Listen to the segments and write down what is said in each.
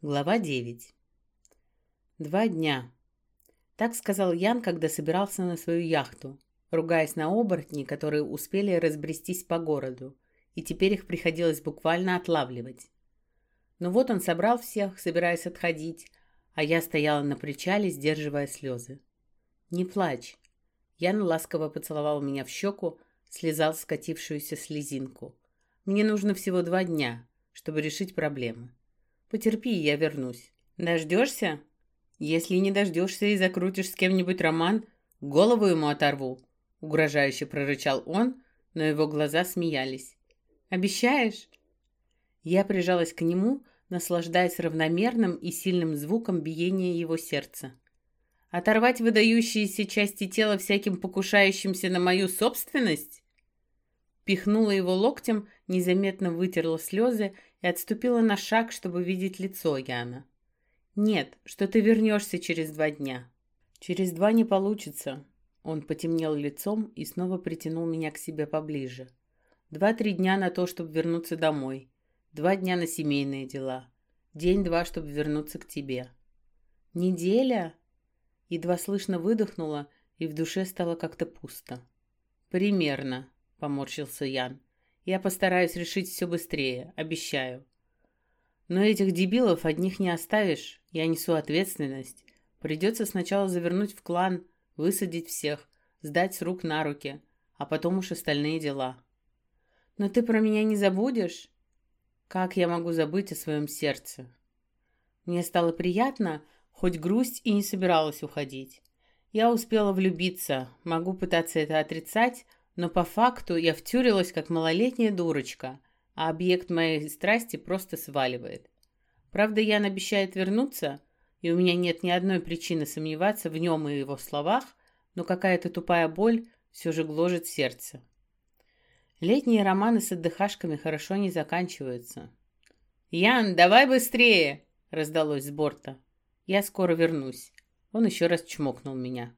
Глава 9. Два дня. Так сказал Ян, когда собирался на свою яхту, ругаясь на оборотней, которые успели разбрестись по городу, и теперь их приходилось буквально отлавливать. Но вот он собрал всех, собираясь отходить, а я стояла на причале, сдерживая слезы. «Не плачь». Ян ласково поцеловал меня в щеку, слезал скатившуюся слезинку. «Мне нужно всего два дня, чтобы решить проблемы». Потерпи, я вернусь. Дождешься? Если не дождешься и закрутишь с кем-нибудь роман, голову ему оторву. Угрожающе прорычал он, но его глаза смеялись. Обещаешь? Я прижалась к нему, наслаждаясь равномерным и сильным звуком биения его сердца. Оторвать выдающиеся части тела всяким покушающимся на мою собственность? Пихнула его локтем, незаметно вытерла слезы и отступила на шаг, чтобы видеть лицо Яна. «Нет, что ты вернешься через два дня». «Через два не получится». Он потемнел лицом и снова притянул меня к себе поближе. «Два-три дня на то, чтобы вернуться домой. Два дня на семейные дела. День-два, чтобы вернуться к тебе». «Неделя?» Едва слышно выдохнула, и в душе стало как-то пусто. «Примерно», — поморщился Ян. Я постараюсь решить все быстрее, обещаю. Но этих дебилов одних не оставишь. Я несу ответственность. Придется сначала завернуть в клан, высадить всех, сдать с рук на руки, а потом уж остальные дела. Но ты про меня не забудешь? Как я могу забыть о своем сердце? Мне стало приятно, хоть грусть и не собиралась уходить. Я успела влюбиться, могу пытаться это отрицать, но по факту я втюрилась, как малолетняя дурочка, а объект моей страсти просто сваливает. Правда, Ян обещает вернуться, и у меня нет ни одной причины сомневаться в нем и его словах, но какая-то тупая боль все же гложет сердце. Летние романы с отдыхашками хорошо не заканчиваются. «Ян, давай быстрее!» — раздалось с борта. «Я скоро вернусь». Он еще раз чмокнул меня.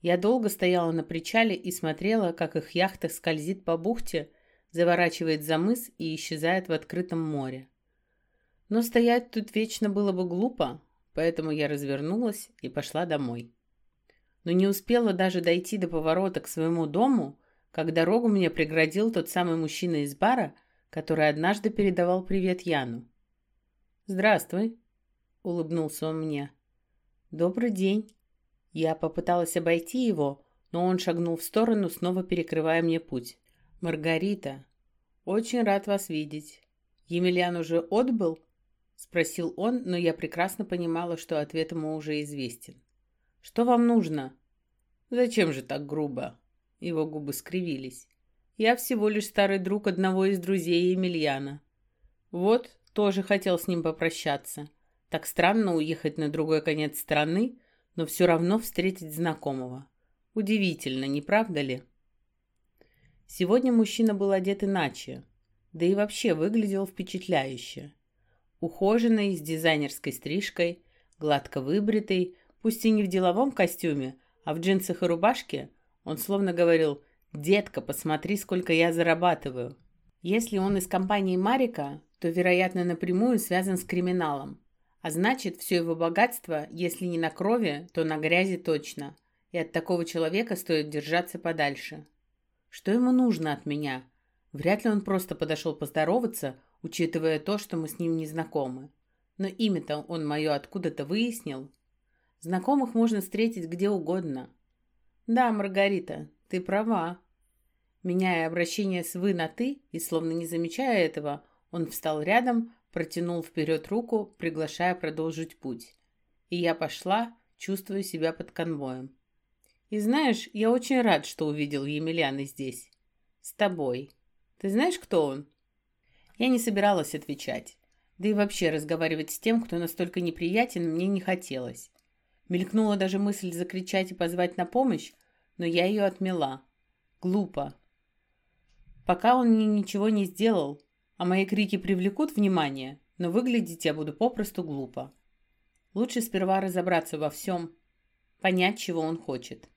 Я долго стояла на причале и смотрела, как их яхта скользит по бухте, заворачивает за мыс и исчезает в открытом море. Но стоять тут вечно было бы глупо, поэтому я развернулась и пошла домой. Но не успела даже дойти до поворота к своему дому, как дорогу мне преградил тот самый мужчина из бара, который однажды передавал привет Яну. «Здравствуй», — улыбнулся он мне. «Добрый день», я попыталась обойти его, но он шагнул в сторону, снова перекрывая мне путь. «Маргарита, очень рад вас видеть. Емельян уже отбыл?» — спросил он, но я прекрасно понимала, что ответ ему уже известен. «Что вам нужно?» «Зачем же так грубо?» Его губы скривились. «Я всего лишь старый друг одного из друзей Емельяна. Вот, тоже хотел с ним попрощаться. Так странно уехать на другой конец страны, но все равно встретить знакомого. Удивительно, не правда ли? Сегодня мужчина был одет иначе, да и вообще выглядел впечатляюще. Ухоженный, с дизайнерской стрижкой, гладко выбритый, пусть и не в деловом костюме, а в джинсах и рубашке, он словно говорил «Детка, посмотри, сколько я зарабатываю». Если он из компании Марика, то, вероятно, напрямую связан с криминалом. А значит, все его богатство, если не на крови, то на грязи точно. И от такого человека стоит держаться подальше. Что ему нужно от меня? Вряд ли он просто подошел поздороваться, учитывая то, что мы с ним не знакомы. Но имя-то он мое откуда-то выяснил. Знакомых можно встретить где угодно. Да, Маргарита, ты права. Меняя обращение с «вы» на «ты» и словно не замечая этого, он встал рядом, протянул вперед руку, приглашая продолжить путь. И я пошла, чувствуя себя под конвоем. И знаешь, я очень рад, что увидел Емельяна здесь. С тобой. Ты знаешь, кто он? Я не собиралась отвечать. Да и вообще разговаривать с тем, кто настолько неприятен, мне не хотелось. Мелькнула даже мысль закричать и позвать на помощь, но я ее отмела. Глупо. Пока он мне ничего не сделал, а мои крики привлекут внимание, но выглядеть я буду попросту глупо. Лучше сперва разобраться во всем, понять, чего он хочет.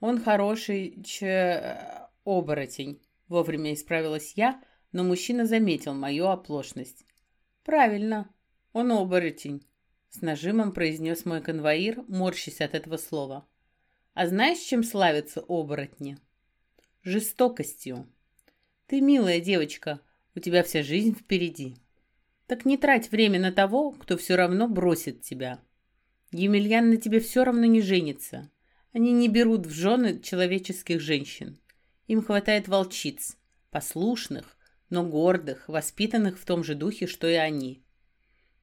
Он хороший ч... оборотень, вовремя исправилась я, но мужчина заметил мою оплошность. Правильно, Он оборотень, с нажимом произнес мой конвоир, морщась от этого слова. А знаешь, чем славятся оборотни? Жестокостью. Ты милая девочка, у тебя вся жизнь впереди. Так не трать время на того, кто все равно бросит тебя. Емельян на тебе все равно не женится. Они не берут в жены человеческих женщин. Им хватает волчиц, послушных, но гордых, воспитанных в том же духе, что и они.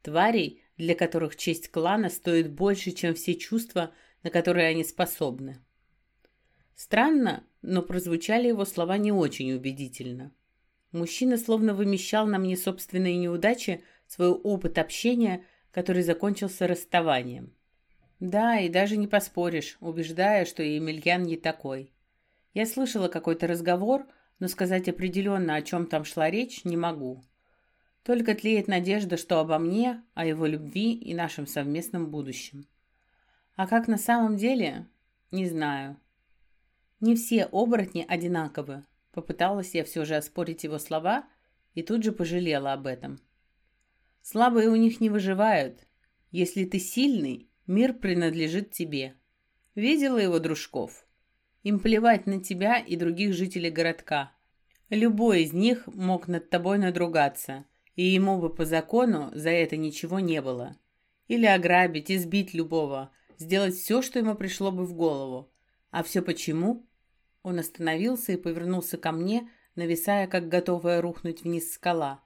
Тварей, для которых честь клана стоит больше, чем все чувства, на которые они способны. Странно, но прозвучали его слова не очень убедительно. Мужчина словно вымещал на мне собственные неудачи, свой опыт общения, который закончился расставанием. Да, и даже не поспоришь, убеждая, что Емельян не такой. Я слышала какой-то разговор, но сказать определенно, о чем там шла речь, не могу. Только тлеет надежда, что обо мне, о его любви и нашем совместном будущем. А как на самом деле, не знаю. Не все оборотни одинаковы. Попыталась я все же оспорить его слова и тут же пожалела об этом. Слабые у них не выживают. Если ты сильный, мир принадлежит тебе. Видела его дружков? Им плевать на тебя и других жителей городка. Любой из них мог над тобой надругаться, и ему бы по закону за это ничего не было. Или ограбить, избить любого, сделать все, что ему пришло бы в голову. А все почему? Он остановился и повернулся ко мне, нависая, как готовая рухнуть вниз скала.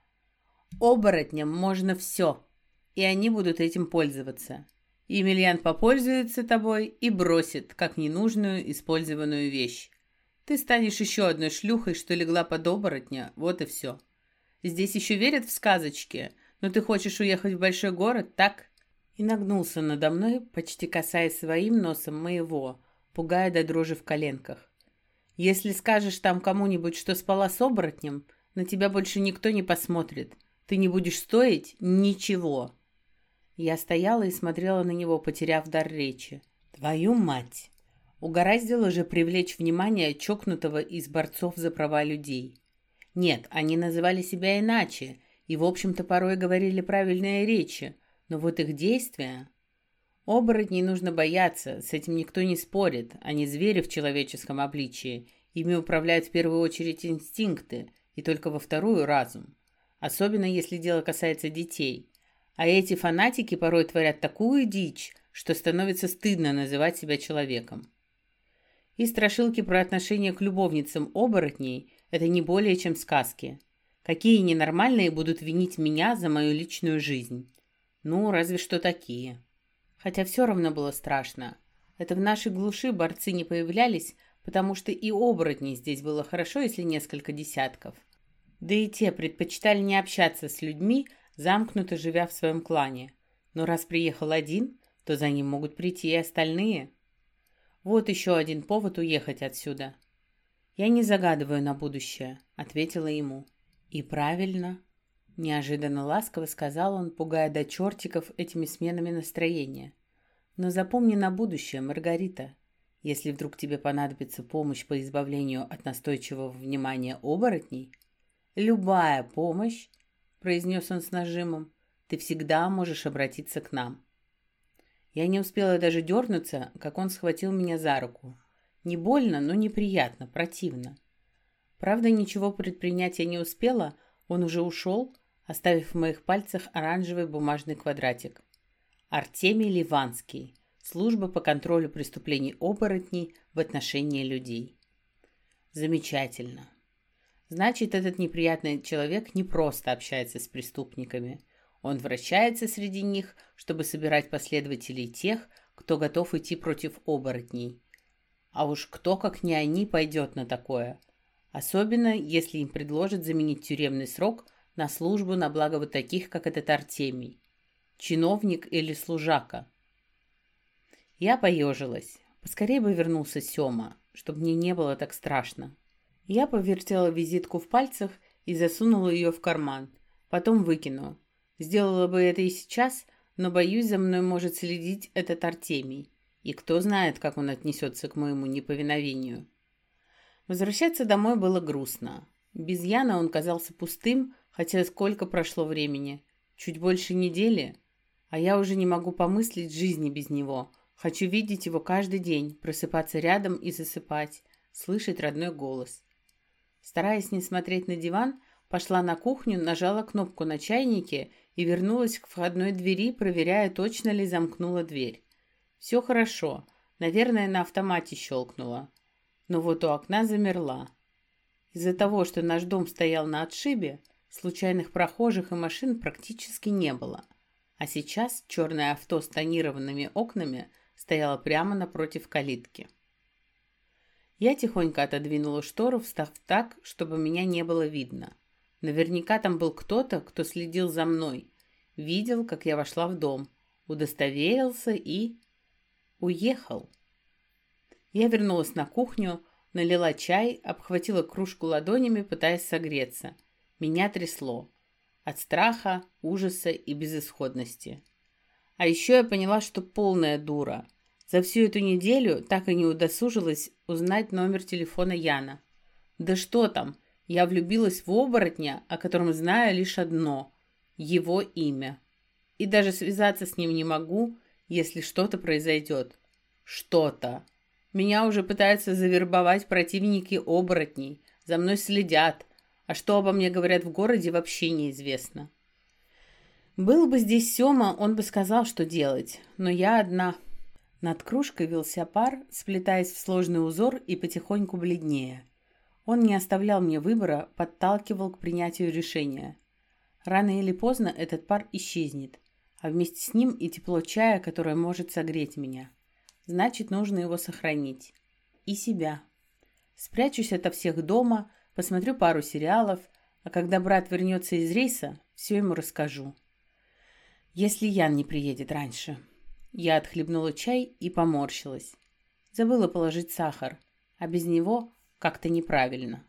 Оборотням можно все, и они будут этим пользоваться. Емельян попользуется тобой и бросит, как ненужную использованную вещь. Ты станешь еще одной шлюхой, что легла под оборотня, вот и все. Здесь еще верят в сказочки, но ты хочешь уехать в большой город, так?» И нагнулся надо мной, почти касаясь своим носом моего, пугая до дрожи в коленках. «Если скажешь там кому-нибудь, что спала с оборотнем, на тебя больше никто не посмотрит. Ты не будешь стоить ничего». Я стояла и смотрела на него, потеряв дар речи. «Твою мать!» Угораздило же привлечь внимание чокнутого из борцов за права людей. Нет, они называли себя иначе и, в общем-то, порой говорили правильные речи, но вот их действия... Оборотней нужно бояться, с этим никто не спорит, они звери в человеческом обличии, ими управляют в первую очередь инстинкты и только во вторую разум. Особенно если дело касается детей. А эти фанатики порой творят такую дичь, что становится стыдно называть себя человеком. И страшилки про отношение к любовницам оборотней – это не более чем сказки. Какие ненормальные будут винить меня за мою личную жизнь? Ну, разве что такие. Хотя все равно было страшно. Это в нашей глуши борцы не появлялись, потому что и оборотней здесь было хорошо, если несколько десятков. Да и те предпочитали не общаться с людьми, замкнуто живя в своем клане. Но раз приехал один, то за ним могут прийти и остальные. Вот еще один повод уехать отсюда. «Я не загадываю на будущее», — ответила ему. «И правильно», — неожиданно ласково сказал он, пугая до чертиков этими сменами настроения. «Но запомни на будущее, Маргарита, если вдруг тебе понадобится помощь по избавлению от настойчивого внимания оборотней, любая помощь — произнес он с нажимом, — «ты всегда можешь обратиться к нам». Я не успела даже дернуться, как он схватил меня за руку. Не больно, но неприятно, противно. Правда, ничего предпринять я не успела, он уже ушел, оставив в моих пальцах оранжевый бумажный квадратик. Артемий Ливанский. Служба по контролю преступлений оборотней в отношении людей. Замечательно. Значит, этот неприятный человек не просто общается с преступниками. Он вращается среди них, чтобы собирать последователей тех, кто готов идти против оборотней. А уж кто, как не они, пойдет на такое. Особенно, если им предложат заменить тюремный срок на службу на благо вот таких, как этот Артемий. Чиновник или служака. Я поежилась. Поскорее бы вернулся Сёма, чтобы мне не было так страшно. Я повертела визитку в пальцах и засунула ее в карман. Потом выкину. Сделала бы это и сейчас, но, боюсь, за мной может следить этот Артемий. И кто знает, как он отнесется к моему неповиновению. Возвращаться домой было грустно. Без Яна он казался пустым, хотя сколько прошло времени. Чуть больше недели, а я уже не могу помыслить жизни без него. Хочу видеть его каждый день, просыпаться рядом и засыпать, слышать родной голос. Стараясь не смотреть на диван, пошла на кухню, нажала кнопку на чайнике и вернулась к входной двери, проверяя, точно ли замкнула дверь. Все хорошо, наверное, на автомате щелкнула. Но вот у окна замерла. Из-за того, что наш дом стоял на отшибе, случайных прохожих и машин практически не было. А сейчас черное авто с тонированными окнами стояла прямо напротив калитки. Я тихонько отодвинула штору, встав так, чтобы меня не было видно. Наверняка там был кто-то, кто следил за мной. Видел, как я вошла в дом, удостоверился и... уехал. Я вернулась на кухню, налила чай, обхватила кружку ладонями, пытаясь согреться. Меня трясло. От страха, ужаса и безысходности. А еще я поняла, что полная дура. За всю эту неделю так и не удосужилась узнать номер телефона Яна. Да что там, я влюбилась в оборотня, о котором знаю лишь одно – его имя. И даже связаться с ним не могу, если что-то произойдет. Что-то. Меня уже пытаются завербовать противники оборотней. За мной следят. А что обо мне говорят в городе, вообще неизвестно. Был бы здесь Сёма, он бы сказал, что делать. Но я одна. Над кружкой вился пар, сплетаясь в сложный узор и потихоньку бледнее. Он не оставлял мне выбора, подталкивал к принятию решения. Рано или поздно этот пар исчезнет, а вместе с ним и тепло чая, которое может согреть меня. Значит, нужно его сохранить. И себя. Спрячусь ото всех дома, посмотрю пару сериалов, а когда брат вернется из рейса, все ему расскажу. Если Ян не приедет раньше. Я отхлебнула чай и поморщилась. Забыла положить сахар, а без него как-то неправильно.